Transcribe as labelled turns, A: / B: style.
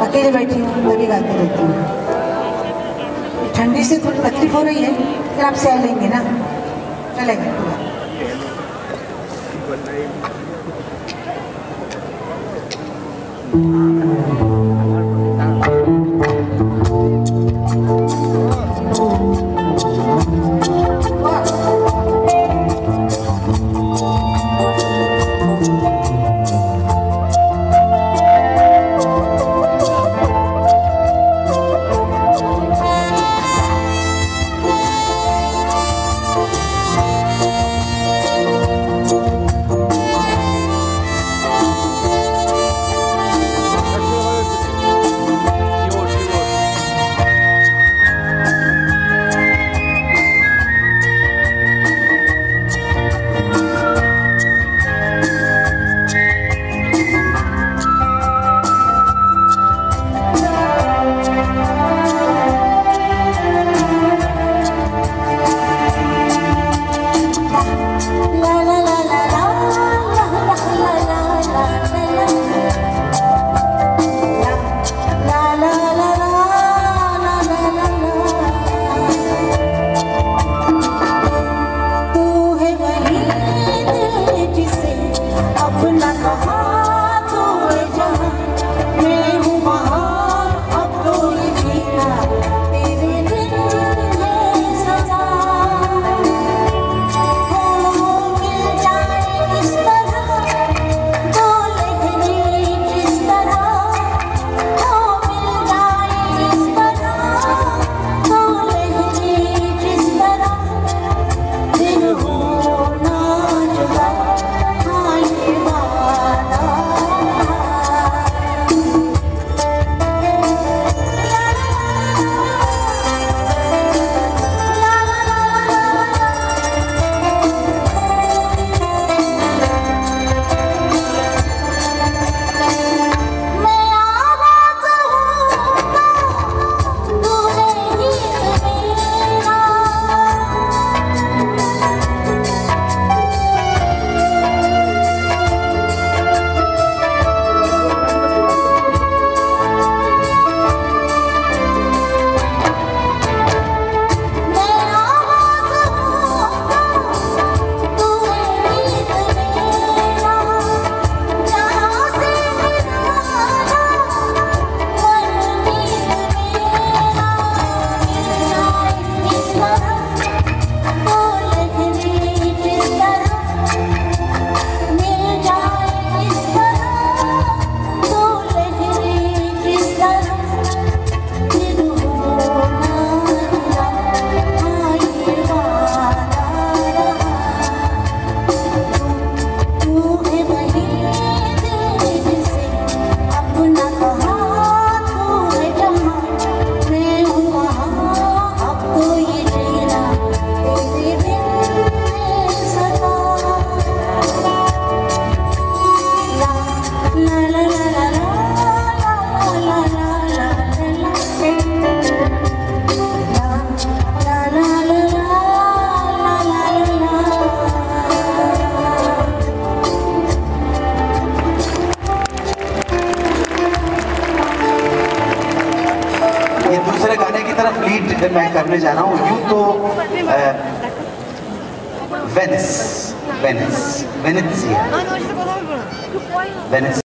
A: अकेले बैठी हूँ मैं भी गाती रहती हूँ। ठंडी से थोड़ी तकलीफ़ हो रही है, फिर आप सह लेंगे ना? चलेगा, पूरा।
B: लीड मैं करने जा रहा हूँ यूँ तो वेनिस वेनिस वेनिसिया वेनिस